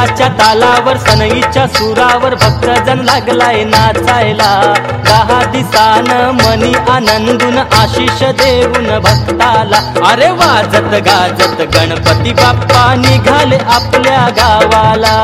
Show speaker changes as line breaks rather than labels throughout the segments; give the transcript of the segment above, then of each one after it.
ढोलाच्या तालावर सनईच्या सुरावर भक्तजन लागलाय नाचायला. दहा दिसान मनी आनंदून आशिष देऊन भक्ताला. अरे वाजत गाजत गणपती बाप्पा निघाले आपल्या गावाला.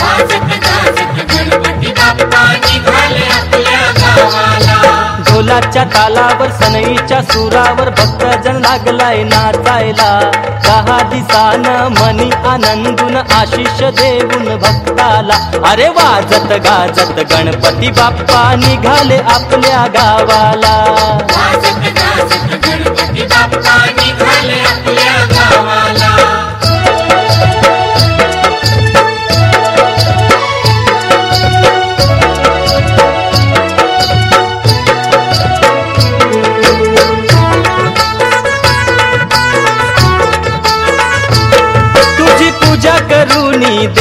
वाजत गाजत गणपती बाप्पा निघाले आपल्या गावाला.
ढोलाच्या तालावर सनईच्या सुरावर भक्तजन लागलाय नाचायला. दहा दिसान मनी आनंदून आशिष देऊन भक्ताला. अरे वाजत गाजत गणपती बाप्पा निघाले आपल्या गावाला.
वाजत गाजत गणपती बाप्पा निघाले आपल्या गावाला.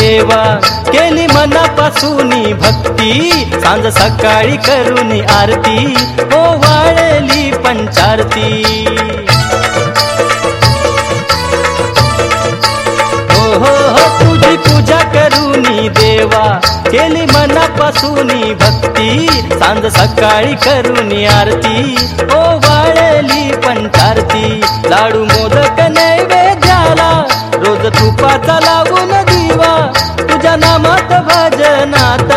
देवा. केली मनापासून भक्ती. सांज सकाळी करून आरती. ओ वाळली पंचारती. हो हो हो तुझी पूजा करूनी देवा. केली मनापासून भक्ती. सांज सकाळी करून आरती. ओ वाळली पंचारती. लाडू मोदक नैवेद्याला रोज तुपाचा लावून दिवा तुझ्या नामात भजनात.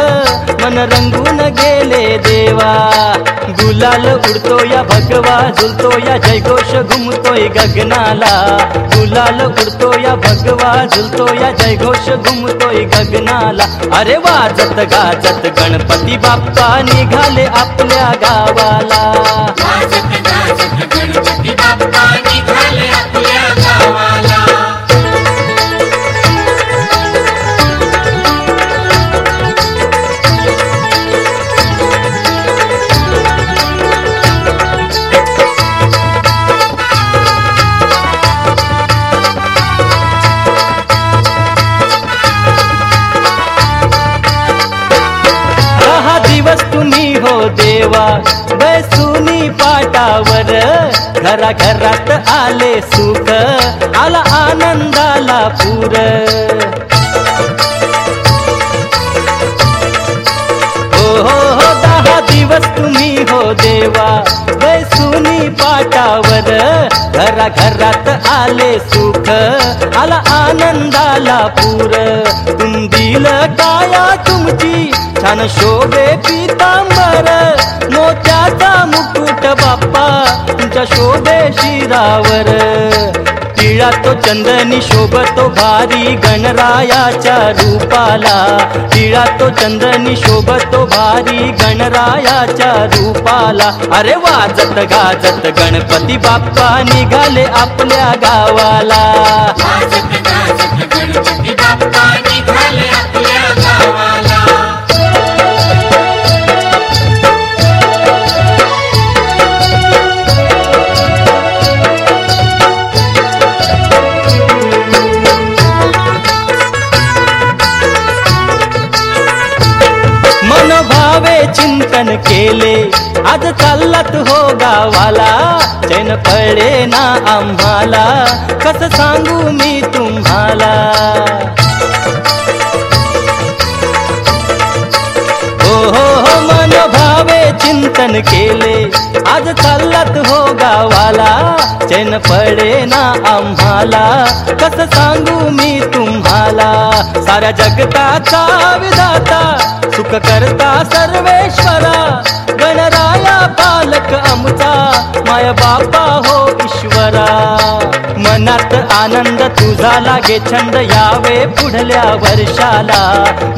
मन रंगून गेले देवा. गुलाल उडतो या भगवा झुलतो या जयघोष घुमतोय गगनाला. गुलाल उडतो या भगवा झुलतो या जयघोष घुमतोय गगनाला. अरे वाजत गाजत गणपती बाप्पा निघाले आपल्या गावाला.
वाजत गाजत गणपती बाप्पा
देवा बसुनी पाटावर घरा घरात आले सुख आला आनंदाला पूर. हो हो हो दहा दिवस तुम्ही हो देवा बैसुनी पाटावर घरा घरात आले सुख आला आनंदाला पूर. तुम दिल काया तुमची छान शोभे पितांबर शिरावर. तिळा तो चंदनी शोभतो भारी गणरायाच्या रूपाला. तिळा तो चंदनी शोभतो भारी गणरायाच्या रूपाला. अरे वाजत गाजत गणपती बाप्पा निघाले आपल्या गावाला.
वाजत गाजत गणपती बाप्पा निघाले
चिंतन केले. आज चाललात हो गावाला. चैन पडे ना आम्हाला. कस सांगू मी तुम्हाला? हो हो हो मनोभावे चिंतन केले. आज चाललात हो गावाला. चैन पडे ना आम्हाला. कस सांगू मी तुम्हाला? साऱ्या जगताचा विधाता सुख करता सर्वेश्वरा गणराया पालक आमचा माय बापा हो ईश्वरा. मनात आनंद तुझा लागे छंद यावे पुढल्या वर्षाला.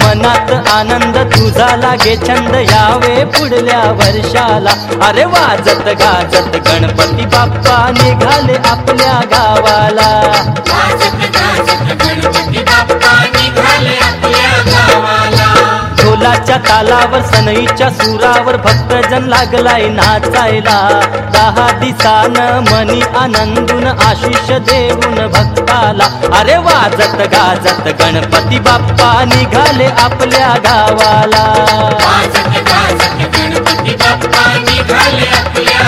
मनात आनंद तुझा लागे छंद यावे पुढल्या वर्षाला. अरे वाजत गाजत गणपती बाप्पा निघाले आपल्या गावाला.
वाजत गाजत गणपती बाप्पा निघाले आपल्या गावाला.
तालावर सनईच्या सुरावर भक्तजन लागलाय नाचायला. दहा दिसान मनी आनंदून आशिष देऊन भक्ताला. अरे वाजत गाजत गणपती बाप्पा निघाले आपल्या गावाला.
वाजत गाजत गणपती बाप्पा निघाले आपल्या